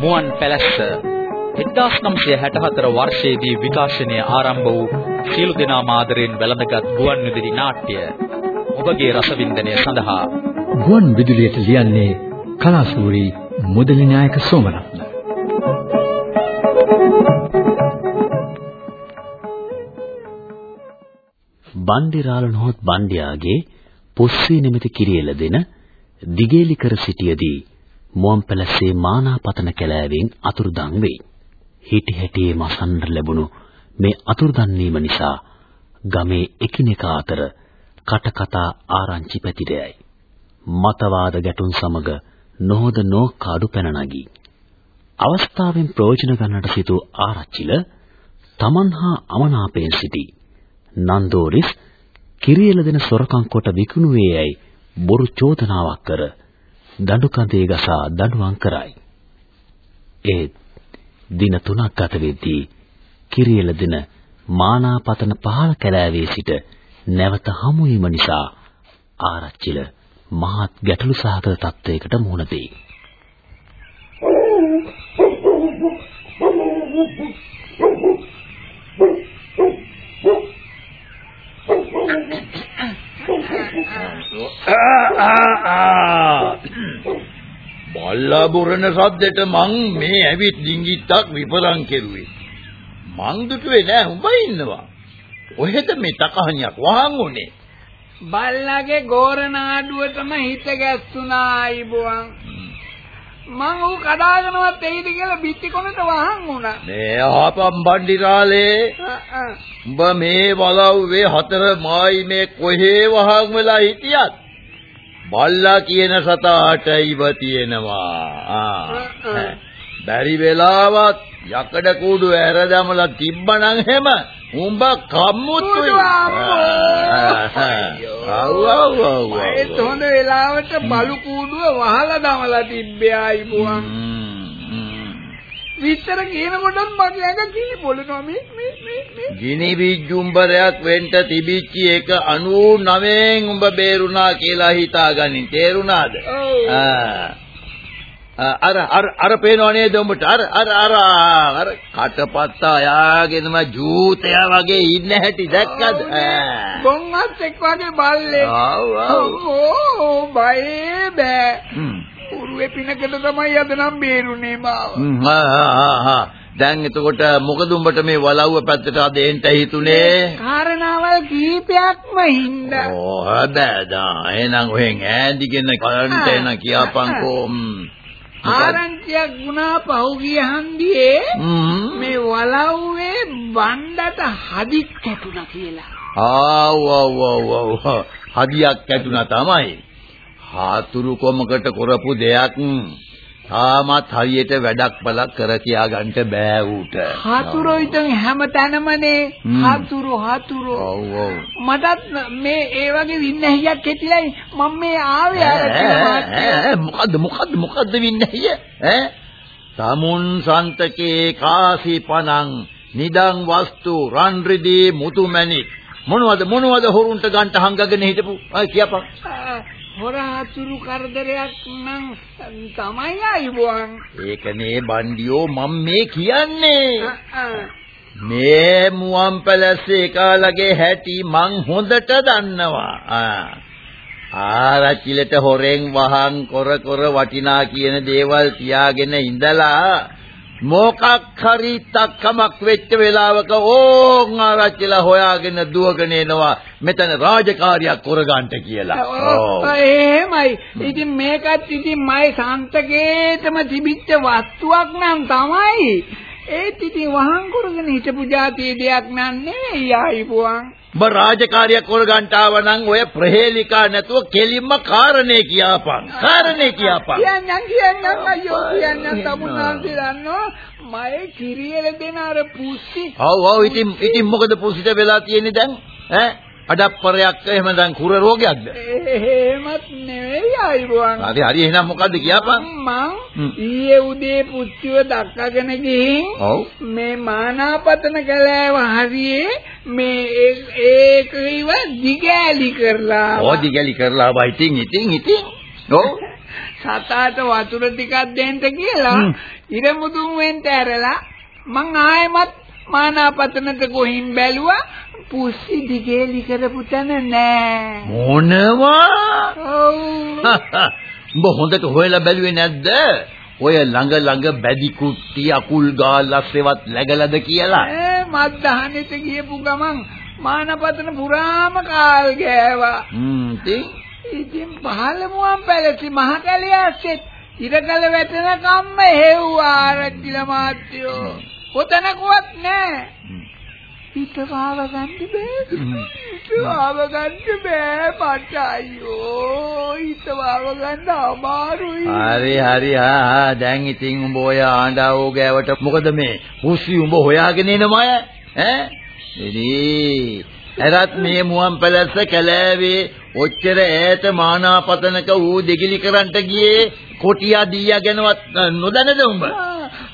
මුවන් පැලැස්ස 1964 වර්ෂයේදී විකාශනය ආරම්භ වූ සීළු දෙනා මාදරෙන් වැළඳගත් ගුවන් විදුලි නාට්‍ය ඔබගේ රසවින්දනය සඳහා. ගුවන් විදුලියට ලියන්නේ කලාසූරි මුදලි නායක සෝමරත්න. බණ්ඩිරාල නොහොත් බණ්ඩියාගේ පොස්සේ නිමිති කිරියල දෙන දිගේලි කර සිටියේදී මුවන් පැලසේ මානාපතන කැලෑවෙන් අතුරුදන් වෙයි. හිටි හැටියේ මසන්න ලැබුණු මේ අතුරුදන් වීම නිසා ගමේ එකිනෙකා අතර කටකතා ආරංචි පැතිරෙයි. මතවාද ගැටුම් සමග නොහොද නෝකාඩු පැන නගී. අවස්ථාවෙන් ප්‍රයෝජන ගන්නට සිටු ආරච්චිල තමන් හා අමනාපයෙන් සිටි නන්දෝරිස් කිරියල දෙන සොරකම් කොට විකුණුවේ යයි බොරු චෝදනාවක් කර දඬු කඳේ ගසා දඬුවම් කරයි. ඒ දින තුනක් ගත වෙද්දී කිරියල දෙන මානාපතන පහළ කැලෑවේ සිට නැවත හමු වීම නිසා ආරච්චිල මහත් ගැටලු සහගත තත්ත්වයකට මුහුණ දෙයි. බල්ලා බුරන සද්දෙට මං මේ ඇවිත් ඩිංගිත්තක් විපරම් කෙරුවේ. මං දුටුවේ නෑ උඹ ඉන්නවා. ඔහෙද මේ තකහණියක් වහන් උනේ. බල්ලාගේ ගෝරනාඩුවටම හිත ගැස්සුනා අයිබුවන්. මං ඌ කඩාගෙනවත් එයිද කියලා බිත්ති කොනට වහන් වුණා. මේ ආපම් බණ්ඩිරාලේ උඹ මේ වලව්වේ හතර මායි මේ කොහේ වහන් වෙලා හිටියත් බල්ලා කියන සතාට ඉව තියෙනවා. බැරි වෙලාවත් යකඩ කූඩු ඇර දමලා තිබ්බනම් හැම උඹ කම්මුතුයි. ආව් ආව් ආව්. ඒ තොඳ වෙලාවට බලු කූඩුව වහලා දමලා තිබ්බේ ආයිබුවන්. විතර කියනකොටත් මගේ ඇඟ කිලි පොළනවා මේ මේ මේ මේ ගිනි විජ්ජුම්බරයක් වෙන්න තිබිච්ච එක 99න් උඹ බේරුණා කියලා හිතාගනින් තේරුණාද අර අර අර පේනව නේද උඹට? අර අර අර අර කටපත්ත අයාගෙනම ජූතයා වගේ ඉන්න හැටි දැක්කද? ගොන්වත් එක් වගේ බල්ලේ ඕ බයේ බෑ. උරුවේ පිනකට තමයි අද නම් බේරුනේ මාව. දැන් එතකොට මොකද උඹට මේ වලව්ව පැත්තට අද එන්න හිතුනේ? කාරණාවල් කීපයක්ම හින්දා. ඕ හදදා එහෙනම් ඔහෙන් ඈඳිගෙන කලන්ට එන කියපන්කෝ. ආරංචියක් වුණා පහුගිය හන්දියේ මේ වලව්වේ බණ්ඩට හදික් කැටුණා කියලා. ආව් ආව් ආව් හදියක් කැටුණා තමයි. හාතුරු කොමකට කරපු දෙයක් තාමත් හරියට වැඩක් බලක් කර කියා ගන්නට බෑ ඌට. හාතුරු ඉතින් හැමතැනමනේ හාතුරු හාතුරු. ඔව් ඔව්. මටත් මේ ඒ වගේ වින්නැහියක් කෙටිලයි මම මේ ආවේ අර මොකද්ද මොකද්ද මොකද්ද වින්නැහිය? ඈ? සමුන් සන්තකේ කාසි පණං නිදං වස්තු රන් රිදී මුතුමැණික් මොනවද මොනවද හොරුන්ට ගන්ට හංගගෙන හිටපු අය කියපන් හොරාතුරු කරදරයක් නම් තමයි ආයිබුවන්. ඒකනේ බණ්ඩියෝ මම මේ කියන්නේ. මේ මුවන් පැලස්සේ කාලගේ හැටි මං හොඳට දන්නවා. ආරච්චිලට හොරෙන් වහන් කර කර වටිනා කියන දේවල් තියාගෙන ඉඳලා මොකක් හරි තක්කමක් වෙච්ච වෙලාවක ඕන් ආරච්චිලා හොයාගෙන දුවගෙන එනවා මෙතන රාජකාරියක් කරගන්නට කියලා. ඔව් එහෙමයි. ඉතින් මේකත් ඉතින් මයි සන්තකේටම තිබිච්ච වස්තුවක් නම් තමයි. ඒත් ඉතින් වහන් කරගෙන හිටපු જાතිය දෙයක් නන් නෙවෙයි ආයිපුවන්. ඔබ රාජකාරියක් කරගන්නට ආව නම් ඔය ප්‍රහේලිකා නැතුව කෙලින්ම කාරණේ කියාපන්. කාරණේ කියාපන්. කියන්නම් කියන්නම් අයියෝ කියන්නම් තමුන්නාන්සේ දන්නෝ මයේ කිරියල දෙන අර පුස්සි. ඔව් ඔව් ඉතින් ඉතින් මොකද පුස්සිට වෙලා තියෙන්නේ දැන්? ඈ අඩප්පරයක් එහෙම දැන් කුර රෝගයක්ද? එහෙමත් නෙවෙයි අයිබුවන්. හරි හරි එහෙනම් මොකද්ද කියපන්? මං. ඊයේ උදේ පුච්චුව දක්කගෙන ගිහින් ඔව්. මේ මානාපතන කැලෑව හරියේ මේ ඒ- ඒක ඉව දිගෑලි කරලා ඕදි ගැලි කරලා ආවා ඉතින් ඉතින් ඉතින්. ඔව්. සතාට වතුර ටිකක් දෙන්න කියලා. ඉරමුදුන් වෙන්ට ඇරලා මං ආයෙමත් මානාපතනට ගොහින් බැලුවා පුස්සි දිගේලි කරපු තැන නෑ. මොනවා? ඔව්. හොඳට හොයලා බැලුවේ නැද්ද? ඔය ළඟ ළඟ බැදි කුට්ටි අකුල් ගාලා සෙවත් läගලද කියලා. ඈ මත් දහනෙට ගියපු ගමන් මානපතන පුරාම කාල් ගෑවා. හ්ම් ඉතින් ඉතින් පහළමුවන් පැලසි මහ කැලේ ඇස්සෙත් ඉරකල වැටෙන කම්ම හෙව්වා ආරච්චිල මාත්‍යෝ. කොතනකවත් නෑ. පිටවාව ගන්න බෑ. පිටවාව ගන්න බෑ මට. අයියෝ. හිතවාව ගන්න අමාරුයි. හරි හරි. ආ ආ දැන් ඉතින් උඹ ඔය ආණ්ඩාවෝ ගෑවට මොකද මේ? පුස්සි උඹ හොයාගෙන එනමය ඈ? එදී. එරත් මේ මුවන් පැලස්ස කැලෑවේ ඔච්චර ඈත මානාපතනක ඌ දෙගිලි කරන්ට ගියේ කොටියා දීයා ගැනවත් නොදැනද උඹ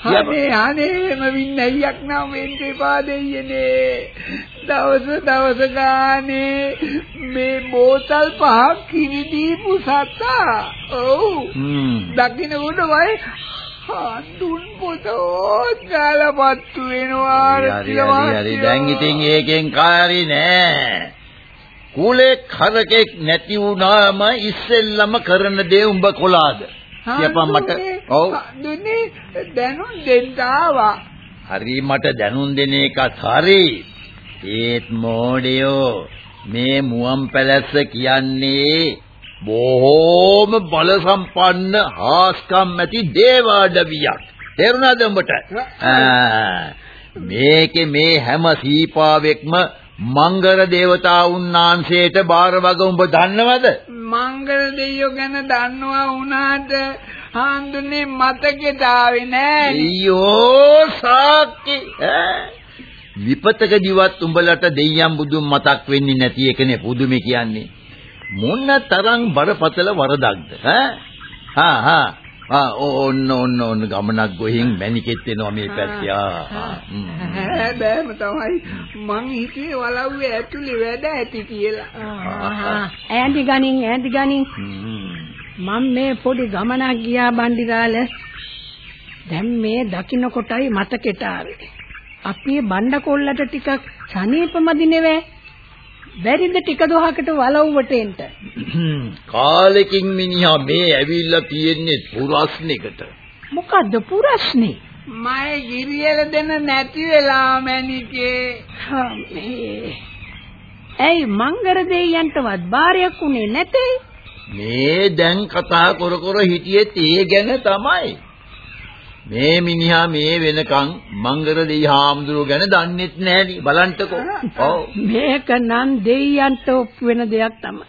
අනේ අනේම වින්නයියක් නම් වෙන්න එපා දෙයියනේ. දවස දවස ගානේ මේ බෝතල් පහක් කිරි දීපු සතා. ඔව්. දකින්න උඩ වයි හඳුන් පොතෝත් ගලපත්තු වෙනවා හරි හරි දැන් ඉතින් ඒකෙන් කාරි නෑ කුලේ කරකෙක් නැති වුණාම ඉස්සෙල්ලම කරන දේ උඹ කොලාද කියපන් මට ඔව්. දුන්නේ දැනුම් දෙන්න ආවා. හරි මට දැනුම් දෙන එකත් හරි. ඒත් මොඩියෝ මේ මුවන් පැලැස්ස කියන්නේ බොහෝම බල සම්පන්න හාස්කම් ඇති දේවාඩවියක්. තේරුණාද උඹට? මේකේ මේ හැම සීපාවෙක්ම මංගල දේවතාවුන් වහන්සේට බාර වග උඹ දන්නවද? මංගල දෙයියෝ ගැන දන්නවා වුණාට හාන්දුනේ මතකෙට ආවේ නෑ. අයියෝ සාක්කි? විපතකදීවත් උඹලට දෙයියන් බුදුන් මතක් වෙන්නේ නැති එකනේ පුදුමේ කියන්නේ. මොන තරම් බරපතල වරදක්ද? ඈ? හා හා. ආ ඕන්න ඕන්න ඕන්න. ගමනක් ගොහින් මැනිකෙත් එනවා මේ පැත්තේ. ආ. බෑම තමයි. මං හිතුවේ වලව්වේ ඇතුලේ වැඩ ඇති කියලා. ඈඳි ගනින් ඈඳි ගනින්. මම මේ පොඩි ගමනක් ගියා බණ්ඩිරාල. දැන් මේ දකින්න කොටයි මතකෙට ආවේ. අපේ බණ්ඩ කොල්ලට ටිකක් සනීපමදි නෙවේ. බැරිද ටික දොහකට වලව්වට එන්න? කාලෙකින් මිනිහා මේ ඇවිල්ලා තියෙන්නේ පුරස්නෙකට. මොකද්ද පුරස්නේ? මයි ගිරියල දෙන නැති වෙලා මැනිකේ හා, මේ. ඇයි මංගර දෙයියන්ටවත් බාරයක් උනේ නැතේ මේ දැන් කතා කර කර හිටියෙත් ඒ ගැන තමයි. මේ මිනිහා මේ වෙනකන් මංගර දෙයි හාමුදුරුව ගැන දන්නෙත් නෑනි බලන්ටකෝ. ඔව්. මේක නම් දෙයියන්ට ඔප්පු වෙන දෙයක් තමයි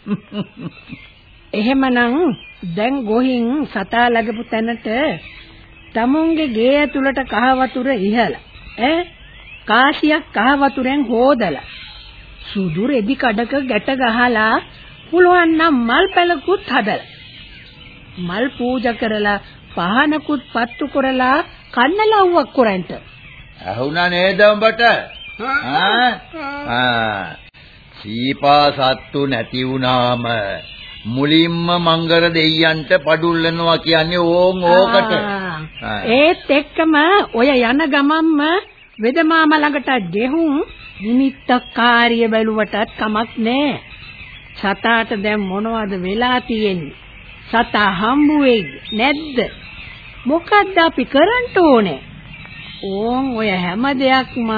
එහෙමනම් දැන් ගොහින් සතා ලැබපු තැනට තමුන්ගේ ගේ ඇතුළට කහ වතුර ඉහලා ඈ කාසියක් කහ වතුරෙන් හොදලා සුදු රෙදි කඩක ගැට ගහලා පුළුවන් නම් මල් පැලකුත් හදලා මල් පූජා කරලා පහනකුත් පත්තු කරලා කන්නලව්වක් කරන්ට ඇහුණා නේද උඹට? ආ? ආ. සීපා සත්තු නැති වුණාම මුලින්ම මංගර දෙයියන්ට පඩුල්ලනවා කියන්නේ ඕන් ඕකට. ඒත් එක්කම ඔය යන ගමන්ම වෙදමාම ළඟට ගෙහුම් නිමිත්තකාරිය බැලුවටත් කමක් නෑ. සතාට දැන් මොනවද වෙලා තියෙන්නේ? සතා හම්බු නැද්ද? මොකද්ද අපි කරන්න ඕනේ? ඕන් ඔය හැම දෙයක්ම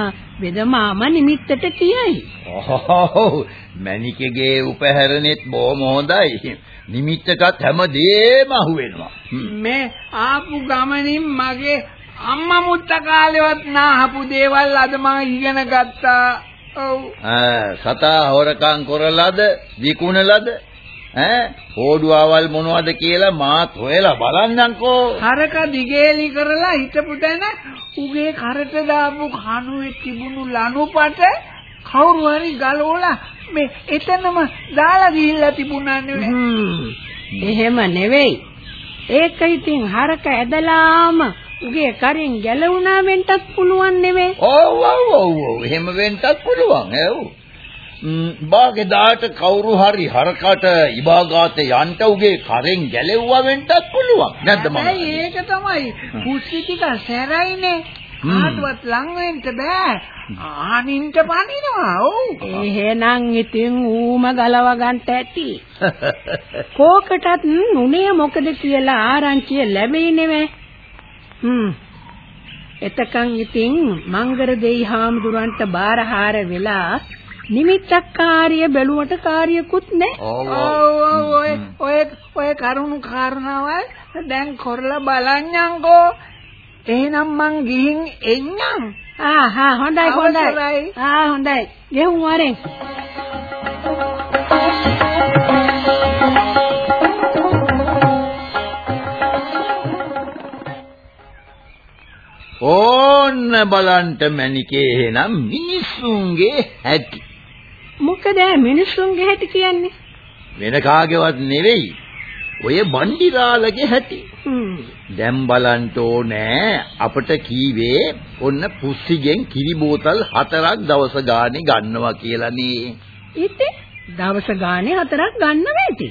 වෙදමාම නිමිත්තට කියයි. ඔව් මණිකගේ උපහැරණෙත් බොහොම හොඳයි. නිමිත්තටත් හැමදේම අහුවෙනවා. හ්ම්. මේ ආපු ගමනින් මගේ අම්මා මුත්ත කාලෙවත් නාහපු දේවල් අද මම ඉගෙන ගත්තා. ඔව්. සතා හොරකම් කරලාද විකුණලාද ඈ හෝඩුවාවල් මොනවද කියලා මාත් හොයලා බලන්නම්කෝ. හරක දිගේලි කරලා හිටපු තැන උගේ කරට දාපු කණුවේ තිබුණු ලණුපට කවුරු හරි ගලවලා මේ එතනම දාලා ගිහිල්ලා තිබුණා නෙවෙයි. හ්ම්. එහෙම නෙවෙයි. ඒක ඉතින් හරක ඇදලාම උගේ කරින් ගැලවුණා වෙන්නත් පුළුවන් නෙවෙයි. ඔව් ඔව් ඔව් ඔව් එහෙම වෙන්නත් පුළුවන් ඒව්. ම් බාගේ දාට කවුරු හරි හරකට ඉබාගාතේ යන්න උගේ කරෙන් ගැලෙව්වා වෙන්නත් පුළුවන්. නැද්ද මම? ඒක තමයි කුස්සි ටික සැරයිනේ. හ්ම්. කාටවත් ලං වෙන්න බෑ. ආනින්ට පනිනවා. ඔව්. එහෙනම් ඉතින් ඌම ගලව ගන්න ඇති. කෝකටත් උනේ මොකද කියලා ආරංචිය ලැබෙයි නෙවෙයි. හ්ම්. එතකන් ඉතින් මංගර දෙයි හාමුදුරන්ට බාරහාර වෙලා නිමිත්තක් කාර්ය බැලුවට කාර්යකුත් නැහැ. ඔය ඔය ඔය කරුණු කාරණාවල් දැන් කරලා බලන්නම්කෝ. එහෙනම් මං ගිහින් එන්නම්. ආ හා හොඳයි හොඳයි. ආ හොඳයි. ගෙහුම් වරෙන්. ඕන්න බලන්ට මැනිකේ එහෙනම් මිනිස්සුන්ගේ හැටි. මොකද මිනිස්සුන්ගේ හැටි කියන්නේ? වෙන කාගේවත් නෙවෙයි. ඔය බණ්ඩිරාලගේ හැටි. දැන් බලන්න ඕනේ අපට කීවේ ඔන්න පුස්සිගෙන් කිරි බෝතල් හතරක් දවස ගානේ ගන්නවා කියලානේ. ඉතින් දවස ගානේ හතරක් ගන්න වේති.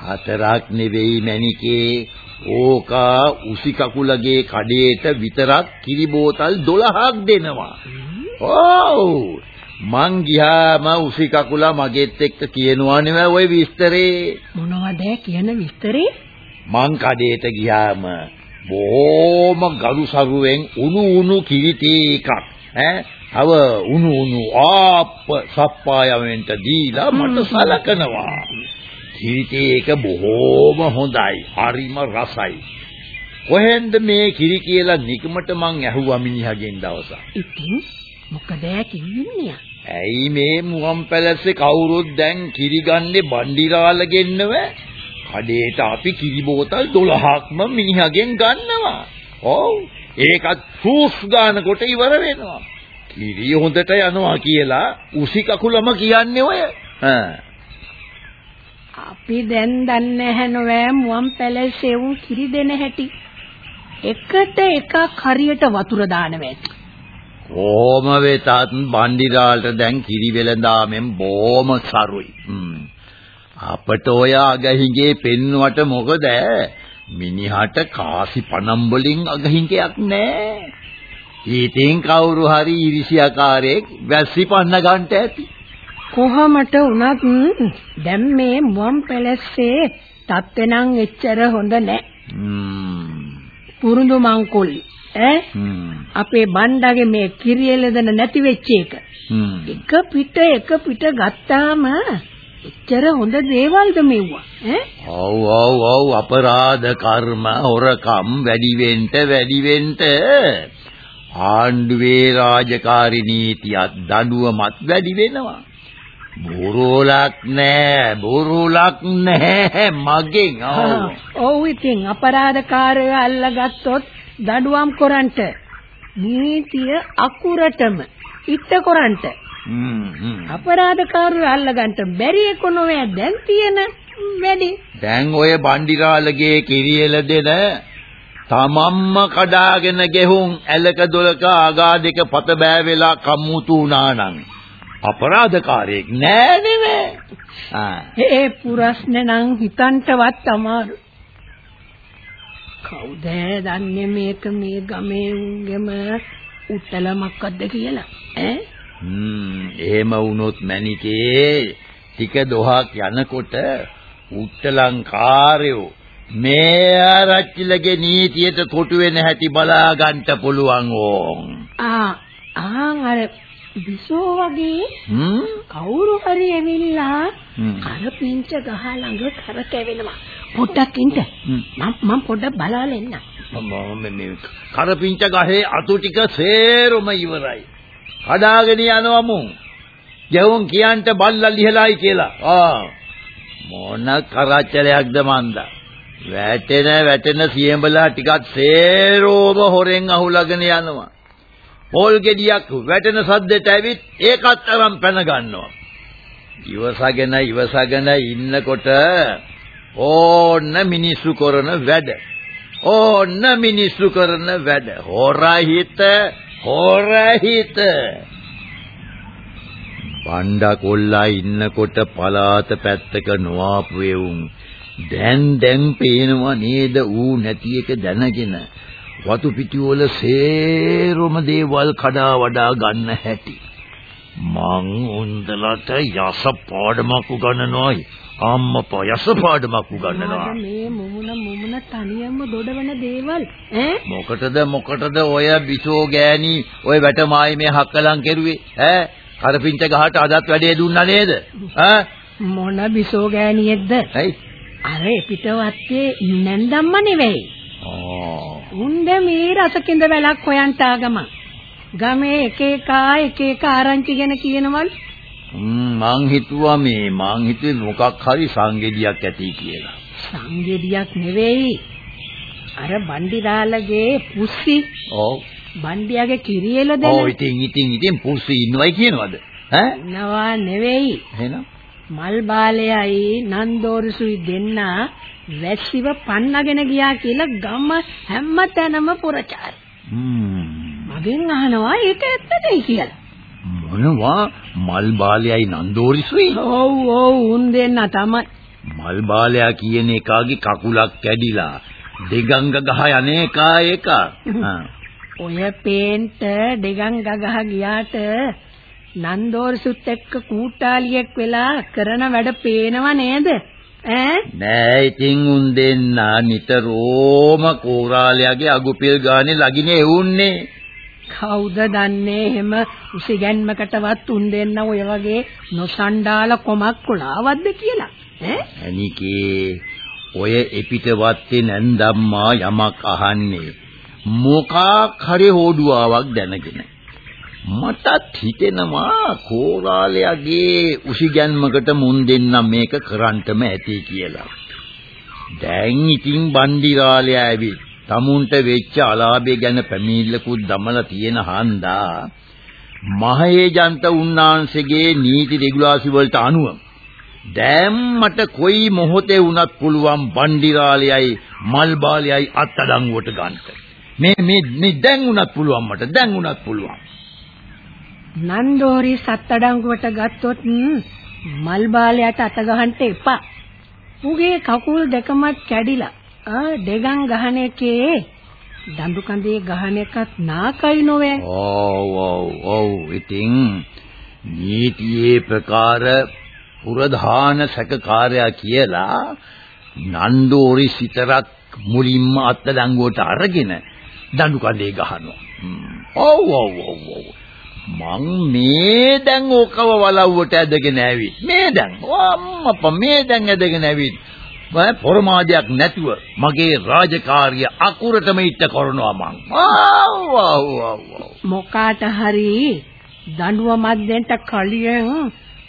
හතරක් නෙවෙයි මැනිකේ ඕකා උසි කකුලගේ කඩේට විතරක් කිරි බෝතල් 12ක් දෙනවා. ඔව් මං ගියාම උසි කකුලා මගෙත් එක්ක කියනවා නෙවෙයි ওই විස්තරේ. මොනවද කියන විස්තරේ? මං කඩේට ගියාම බොහොම ගලු සරුවෙන් උණු උණු කිරිටි එකක් ඈ අව උණු උණු ආප්ප සප්පායවෙන්ට දීලා මට සලකනවා කිරිටි එක බොහොම හොඳයි හරිම රසයි කොහෙන්ද මේ කිරි කියලා නිකමට මං ඇහුවා මිනිහගෙන් දවසක් ඉතින් මොකද කිව්න්නේ? ඇයි මේ මුවන් පැලස්සේ කවුරුත් දැන් කිරි ගන්නේ බණ්ඩිරාලගෙන්නව කඩේට අපි කිරි බෝතල් 12ක්ම මිනිහගෙන් ගන්නවා. ඔව්. ඒකත් ෆූස් ගන්නකොට ඉවර වෙනවා. කිරි හොඳට යනවා කියලා උසි කකුලම කියන්නේ ඔය. හා. අපි දැන් දන්නේ නැහැ නෝ මුවන් පැලසේ උන් කිරි දෙන හැටි. එකට එකක් හරියට වතුර දානවා ඇති. කොහොම වෙතත් බණ්ඩිරාලට දැන් කිරි වෙලඳාමෙන් බොහොම සරුයි. හ්ම්. අපට ඔය අගහිඟේ පෙන්නුවට මොකද මිනිහට කාසි පණම් වලින් අගහිඟයක් නැහැ. ඊටින් කවුරු හරි ඉරිසියාකාරයෙක් වැස්සි පන්න ගන්නට ඇති. කොහමට වුණත් දැන් මේ මුවන් පැලස්සේ තත්ත්වේ නම් එච්චර හොඳ නැහැ. හ්ම්. පුරුදු මංකොල්ලි ඈ හ්ම්. අපේ බණ්ඩගේ මේ කිරියෙලදන නැති වෙච්ච එක. හ්ම්. එක පිට එක පිට ගත්තාම එච්චර හොඳ දේවල්ද මෙව්වා ඈ ඔව් ඔව් ඔව් අපරාධ කර්ම හොරකම් වැඩි වෙන්න වැඩි වෙන්න ආණ්ඩුවේ රාජකාරී නීතියත් දඬුවමත් වැඩි වෙනවා බොරෝලක් නෑ බොරෝලක් නෑ මගෙන් ඔව්. ඔව් ඉතින් අපරාධකාරයෝ අල්ලගත්තොත් දඩුවම් කරන්ට නීතිය අකුරටම ඉත්ත කරන්ට. අපරාධකාරයෝ අල්ලගන්න බැරි එක නොවේ. දැන් තියෙන වැඩි. දැන් ඔය බණ්ඩිරාලගේ කිරියල දෙන තමම්ම කඩාගෙන ගෙහුම් ඇලක දොලක ආගා දෙක පත බෑ වෙලා කම්මුතු වුණා නම් අපරාධකාරයෙක් නෑ නෙමෙයි. ආ ඒ පුරස්නේ නම් හිතන්ටවත් අමාරු කවුද දන්නේ මේක මේ ගමේ උන්ගෙම උත්තල මක්කද්ද කියලා ඈ හ්ම් එහෙම වුණොත් මැනිකේ ටික දොහක් යනකොට උත්තලංකාරයෝ මේ ආරච්චිලගේ නීතියට කොටු වෙන හැටි බලා ගන්න පුළුවන් ඕන්. ආ ආන් අර විසෝ වගේ කවුරු හරි ඇවිල්ලා හ්ම්. කරපිංච ගහ ළඟ කරකැවෙනවා පොඩ්ඩක් ඉන්න. මම මම පොඩ්ඩක් බලාලා එන්න මම මේ කරපිංච ගහේ අතු ටික සේරම ඉවරයි. කඩාගෙන යනවා මුන්. යවුන් කියන්ට බල්ලා ලිහලායි කියලා. ආ මොන කරච්චලයක්ද මන්දා. වැටෙන වැටෙන සියඹලා ටිකක් සේරෝම හොරෙන් අහුලාගෙන යනවා. පොල් ගෙඩියක් වැටෙන සද්දෙට ඇවිත් ඒකත් අරන් පැන ගන්නවා. ඉවසගෙන ඉවසගෙන ඉන්නකොට ඕන්න මිනිස්සු කරන වැඩ. ඕන්න මිනිස්සු කරන වැඩ. හොරහිත හොරහිත. බණ්ඩා කොල්ලා ඉන්නකොට පලාත පැත්තක නොආපු එවුන් දැන් දැන් පේනවා නේද ඌ නැති එක දැනගෙන වතු පිටි වල සේරම දේවල් කඩා වඩා ගන්න හැටි. මං උන්දලට යස පාඩමක් උගන්වනවායි. අම්මපා යස පාඩමක් උගන්වනවා. මේ මුමුණ මුමුණ තනියම දොඩවන දේවල් ඈ? මොකටද මොකටද ඔය බිසෝ ගෑණි? ඔය වැටමායි මේ හක්කලන් කෙරුවේ ඈ? කරපිංච ගහට අදත් වැඩේ දුන්නා නේද? ඈ? මොන බිසෝ ගෑණියෙක්ද? ඇයි? අර පිටවත්තේ නැන්දම්ම නෙවෙයි. ආ උන්ද මේ රසකින්ද වැලක් හොයන්ට ආගම ගමේ එක එක එක එක ආරංචි ගැන කියනවලු මං හිතුවා මේ මං හිතුවේ මොකක් හරි සංගෙඩියක් ඇති කියලා. සංගෙඩියක් නෙවෙයි අර බණ්ඩිරාලගේ පුස්සි ඔව්. බණ්ඩියාගේ කිරියල දෙන ඔව් ඉතින් ඉතින් ඉතින් පුස්සි ඉන්නවයි කියනවද? ඈ? නවා නෙවෙයි එහෙනම් මල් බාලයයි නන්දෝරුසුයි දෙන්න වැස්සිව පන්නගෙන ගියා කියලා ගම හැම තැනම පුරචාර. හ්ම්. මගෙන් අහනවා ඒක ඇත්තද කියලා. මොනවා මල් බාලයයි නන්දෝරිසුයි? ඔව් ඔව් උන් දෙන්න තමයි. මල් බාලයා කියන එකාගේ කකුලක් කැඩිලා දෙගංග ගහ යන්නේ එකා එක. ඔය පේන්ට දෙගන් ගගහ ගියාට නන්දෝරුසුත් එක්ක කූටාලියෙක් වෙලා කරන වැඩ පේනව නේද? ඈ? නෑ ඉතින් උන් දෙන්න නිතරම කෝරාලයාගේ අගුපිල් ගානේ ලගිනේ එවුන්නේ. කවුද දන්නේ? එහෙම උසිගැන්මකටවත් උන් දෙන්න ඔය වගේ නොසණ්ඩාල කොමක් කොලාවද්ද කියලා. ඈ? අනිකේ ඔය එපිට වත්තේ නැන්දම්මා යමක් අහන්නේ. මොකක් හරි හොඩුවාවක් දැනගෙන මටත් හිතෙනවා කෝරාලයාගේ උසිගැන්මකට මුන් දෙන්න මේක කරන්නටම ඇති කියලා. දැන් ඉතින් බණ්ඩිරාලයා ඇවිත් tamunට වෙච්ච අලාභය ගැන පැමිණිල්ලකුත් දමලා තියෙන හන්දා මහේජන්ත උන්නාන්සේගේ නීති රෙගුලාසි වලට අනුව දැන් මට කොයි මොහොතේ වුණත් පුළුවන් බණ්ඩිරාලයයි මල්බාලයයි අත්අඩංගුවට ගන්න. මේ මේ මේ දැන් වුණත් පුළුවන් මට දැන් වුණත් පුළුවන්. නන්දෝරි සත්තඩංගුවට ගත්තොත් මල් බාලයට අත ගහන්න එපා. උගේ කකුල් දෙකම කැඩිලා ආ දෙගන් ගහන එකේ දඬු කඳේ ගහන එකත් නාකයි නොවේ. ඔව් ඔව් ඔව් ඉතින් නීතියේ ප්‍රකාර පුරධාන සැකකාරයා කියලා නන්දෝරි සිතරක් මුලින්ම අත්දැඟුවට අරගෙන දඬු කඳේ ගහනවා. ඔව් ඔව් ඔව් ඔව්. මං මේ දැන් ඕකව වලව්වට ඇදගෙන ඇවිත් මේ දැන්. අම්මපා මේ දැන් ඇදගෙන ඇවිත් මම පොරමාදයක් නැතුව මගේ රාජකාරිය අකුරටම ඉట్ట කරනවා මං. මොකාට හරි දඬුවමක් දෙන්න කලියෙන්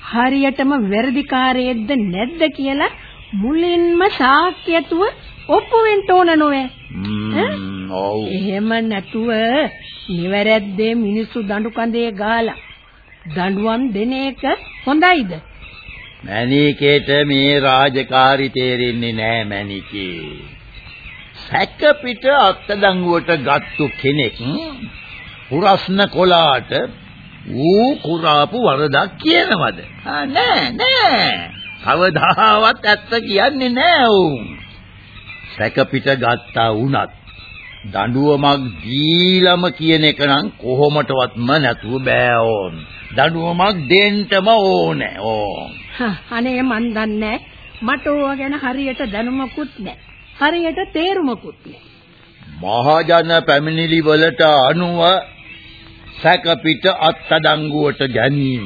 හරියටම වැරදිකාරයෙක්ද නැද්ද කියලා මුලින්ම සාක්ෂියතුව ඔප්පු වෙන්න ඕන නොවේ. එහෙම නැතුව නිවැරද්දේ මිනිස්සු දඬු කඳේ ගාලා දඬුවම් දෙන එක හොඳයිද? මැනිකේට මේ රාජකාරි තේරෙන්නේ නෑ මැනිකේ. සැක පිට අත්දංගුවට ගත්තු කෙනෙක් පුරස්න කොලාට ඌ කුරාපු වරදක් කියනවද? නෑ නෑ. කවදාවත් ඇත්ත කියන්නේ නෑ උන්. සැක පිට ගත්තා වුණත් දඬුවමක් දීලම කියන එක නම් කොහොමටවත්ම නැතුව බෑ ඕන්. දඬුවමක් දෙන්නම ඕනේ ඕන්. අනේ මන් දන්නේ මට ඕවා ගැන හරියට දැනුමකුත් නැහැ. හරියට තේරුමකුත් නැහැ. මහජන පැමිණිලි වලට අනුව සැක පිට අත්අඩංගුවට ගැනීම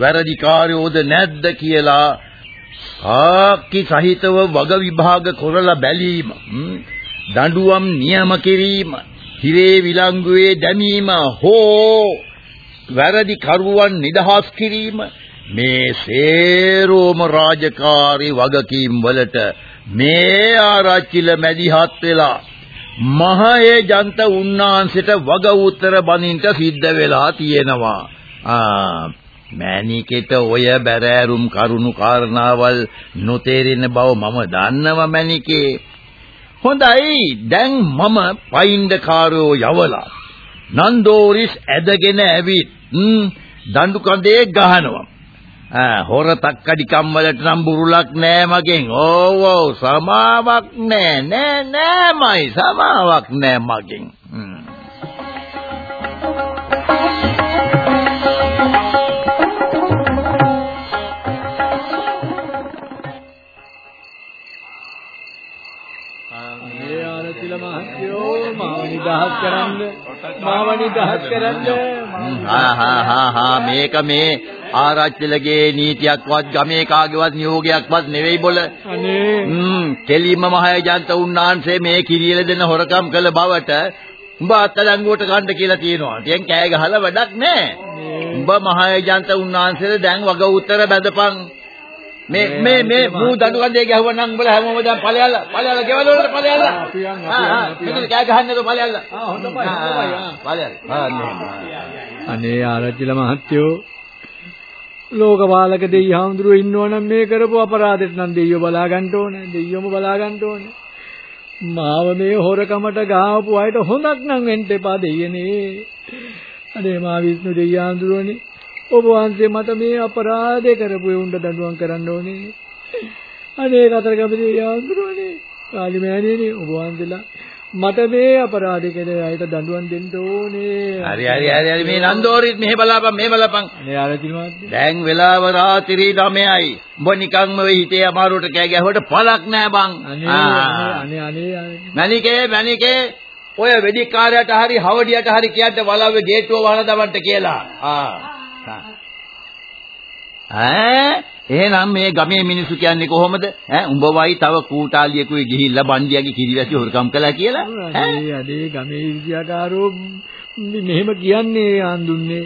වැරදිකාරයෝද නැද්ද කියලා සාක්ෂි සහිතව වග විභාග කරලා බැලීම දඬුවම් නියම කිරීම හිරේ විලංගුවේ දැමීම හෝ වැරදි කරුවන් නිදහස් කිරීම මේ සේරෝම රාජකාරී වගකීම් වලට මේ ආරච්චිල මැදිහත් වෙලා මහේ ජන්ත උන්නාන්සේට වග උත්තර බඳින්න සිද්ධ වෙලා තියෙනවා. ආ මෑණිකේට ඔය බැරෑරුම් කරුණු කාරණාවල් නොතේරෙන බව මම දන්නවා මෑණිකේ. හොඳයි දැන් මම පයින්ඩකාරයෝ යවලා නන්දෝරිස් ඇදගෙන ඇවිත් දඬු කඳේ ගහනවා. ආ හොර තක්කඩි කම්වලට නම් බුරුලක් නෑ මගෙන්. ඕව් ඔව් සමාවක් නෑ නෑ නෑමයි සමාවක් නෑ මගෙන්. නිදහස් කරන්න. මාව නිදහස් කරන්න. හා හා හා මේක මේ ආරච්චිලගේ නීතියක්වත් ගමේ කාගේවත් නියෝගයක්වත් නෙවෙයි බොල. අනේ. හ්ම්. කෙලින්ම මහේජන්ත උන්නාන්සේ මේ කිරියල දෙන හොරකම් කළ බවට උඹ අත්අඩංගුවට ගන්න කියලා තියෙනවා. දැන් කෑ ගහලා වැඩක් නැහැ. උඹ මහේජන්ත උන්නාන්සේට දැන් වග උත්තර බැඳපන්. මේ මේ මේ මූ දඬු කන්දේ ගැහුවා නම් උඹලා හැමෝම දැන් ඵලයල්ලා ඵලයල්ලා ගෙවල් වලට ඵලයල්ලා? අපි ආ අපි මෙතන කෑ ගහන්නේ නැතුව ඵලයල්ලා? ආ හොඳයි ඵලයල්ලා. අනේ. ආරච්චිල මහත්තයෝ ලෝකපාලක දෙයියහඳුරුවෝ ඉන්නවනම් මේ කරපු අපරාධෙට නම් දෙයියෝ බලා ගන්න ඕනේ දෙයියෝම බලා ගන්න ඕනේ. මාව මේ හොරකමට ගාවපු අයට හොඳක් නම් වෙන්න එපා දෙයියනේ. අනේ මා විෂ්ණු දෙයියහඳුරුවනේ ඔබ වහන්සේ මට මේ අපරාධය කරපු උණ්ඩ දඬුවම් කරන්න ඕනේ අනේ කතරගම දෙයියහඳුරුවනේ කාලි මෑණියනේ ඔබ වහන්සේලා මට මේ අපරාධ කෙරේ අයට දඬුවම් දෙන්න ඕනේ. හරි හරි හරි හරි මේ නන්දෝරිත් මෙහෙ බලාපන් මෙහෙ බලාපන්. ආරච්චි මහත්තයා. දැන් වෙලාව රාත්‍රී 9යි. උඹ නිකන්ම වෙ හිතේ අමාරුවට කෑ ගැහුවට පළක් නෑ බං. අනේ අනේ අනේ අනේ අනේ. මණිකේ මණිකේ ඔය වෙදිකාරයට හරි හවඩියට හරි කියන්න වලව්වේ ගේට්ටුව වහලා දවන්න කියලා. ආ. ඈ එහෙනම් මේ ගමේ මිනිස්සු කියන්නේ කොහොමද? ඈ උඹ වයි තව කූටාලියෙකුයි ගිහිල්ලා බණ්ඩියාගේ කිරිවැසි හොරකම් කළා කියලා? අනේ අනේ ගමේ විද්‍යාකාරෝ මෙහෙම කියන්නේ ආන්දුන්නේ.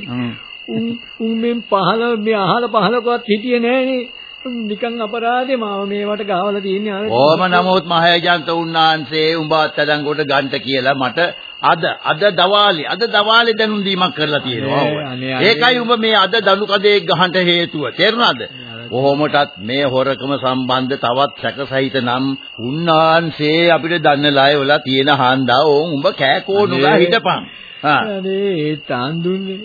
උන් උන් මෙන් පහල මේ අහල පහලකවත් හිටියේ නෑනේ. නිකන් අපරාධේ මාව මේවට ගාවලා තියන්නේ අර. ඕම නමුත් මහේජන්ත උන්නාන්සේ උඹ අත්අඩංගුවට ගන්න කියලා මට අද අද දවාලේ අද දවාලේ දැනුම් දීමක් කරලා තියෙනවා. ඒකයි උඹ මේ අද දනු කදේ ගහන්න හේතුව. තේරුණාද? කොහොමටත් මේ හොරකම සම්බන්ධ තවත් සැකසහිත නම් උන්නාන්සේ අපිට දන්නලාය වල තියෙන හන්දා ඕන් උඹ කෑකෝනුලා අනේ. හිටපන්. හා. අනේ තාන්දුන්නේ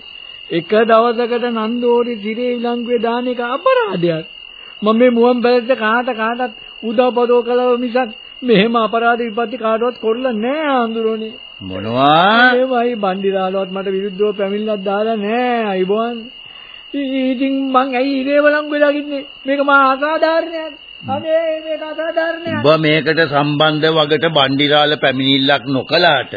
එක දවසකට නන්දෝරි දිරේ විලංගුවේ දාන එක අපරාධයක්. මම මේ මුවන් බැලට කාට කාටත් උදව්පදව කළව මිසක් මෙහෙම අපරාධ විපත්ති කාටවත් කොල්ල නෑ ආඳුරෝනේ. මොනවා? ඒවයි බණ්ඩිරාලවත් මට විරුද්ධව පැමිණිලක් දාලා නෑ අයිබෝන්. ඉතින් මං ඇයි ඉරේ වලංගු වෙලා ඉන්නේ? මේක මහා අසාධාරණයක්. අනේ මේක අසාධාරණයක්. උඹ මේකට සම්බන්ධ වගට බණ්ඩිරාල පැමිණිල්ලක් නොකලාට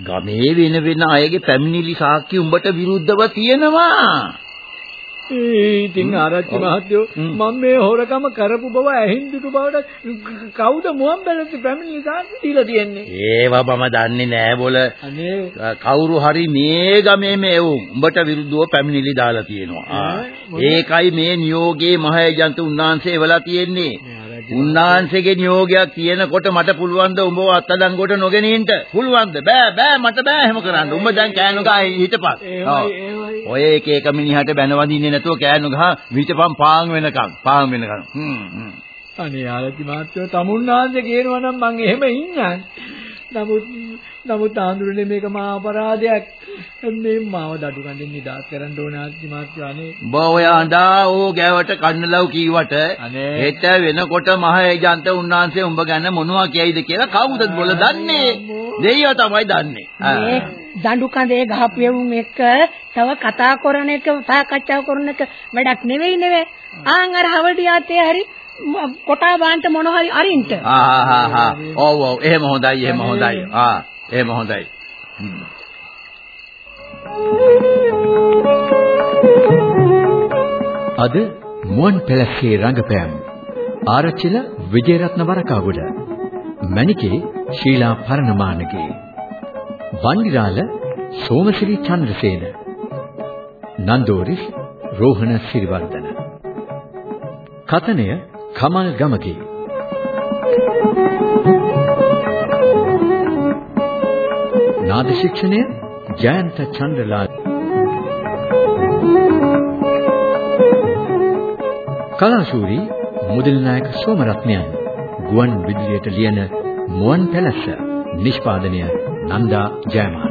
ගමේ වෙන වෙන අයගේ පැමිණිලි සාක්ෂි උඹට විරුද්ධව තියෙනවා. ඉතින් ආරච්චි මහත්තයෝ මම මේ හොරකම කරපු බව ඇහින් දුටු බවට කවුද මුවන් බැලට පැමිණිලි සාක්ෂි දීලා තියෙන්නේ? ඒවා මම දන්නේ නෑ බොල. කවුරු හරි මේ ගමේ මේවුන් උඹට විරුද්ධව පැමිණිලි දාලා තියෙනවා. ඒකයි මේ නියෝගයේ මහේජන්ත උන්නාන්සේ වෙලා තියෙන්නේ. උන්නාන්සේගේ නියෝගයක් තියෙනකොට මට පුළුවන් ද උඹව අත්අඩංගුවට නොගෙනින්න? පුළුවන්ද? බෑ බෑ මට බෑ එහෙම කරන්න. උඹ දැන් කෑනු ගා හිටපන්. ඔය එක එක මිනිහට බැනවදින්නේ නැතුව කෑනු ගහ විතපන් පාන් වෙනකන්. පාන් වෙනකන්. හ්ම්. අනේ ආරච්චි මහත්තයෝ තමුන්නාන්සේ කියනවා නම් මං එහෙම ඉන්නම්. නමුත් නමුත් ආඳුරනේ මේක මහා අපරාධයක්. මේ මාව දඩු කඳින් නිදාස් කරන්න ඕන ආරච්චි මහත්තයෝ අනේ. උඹ ඔය අඬා ඕ ගෑවට කන්නලව් කීවට. හෙට වෙනකොට මහ ඒජන්ත උන්නාන්සේ උඹ ගැන මොනවා කියයිද කියලා කවුද බොල දන්නේ? දෙයියෝ තමයි දන්නේ. ආ. මේ දඬු කඳේ ගහපු එවුන් එක්ක තව කතා කරන එක සාකච්ඡා කරන එක වැඩක් නෙවෙයි නෙවෙයි. ආන් අර හවඩියාතේ හරි කොටා බාන්ට මොන හරි අරින්ට. ආ හා හා හා. ඔව් ඔව් එහෙම හොඳයි එහෙම හොඳයි. ආ එහෙම හොඳයි. හ්ම්. අද මුවන් පැලස්සේ රංගපෑම්. ආරච්චිල විජේරත්න වරකාගොඩ. මණිකේ ශීලා පරණමානගේ. වන්දිරාල සෝමසිරි චන්ද්‍රසේන. නන්දෝරිස් රෝහණ සිරිවර්ධන. කතනය කමල් ගමගේ. නාද ශික්ෂණය ජයන්ත චන්ද්‍රලාල් කලාශූරී මුදල් නායක සෝමරත්නයන් ගුවන් විදුලියට ලියන මුවන් පැලස්ස නිෂ්පාදනය නන්දා ජයමාන.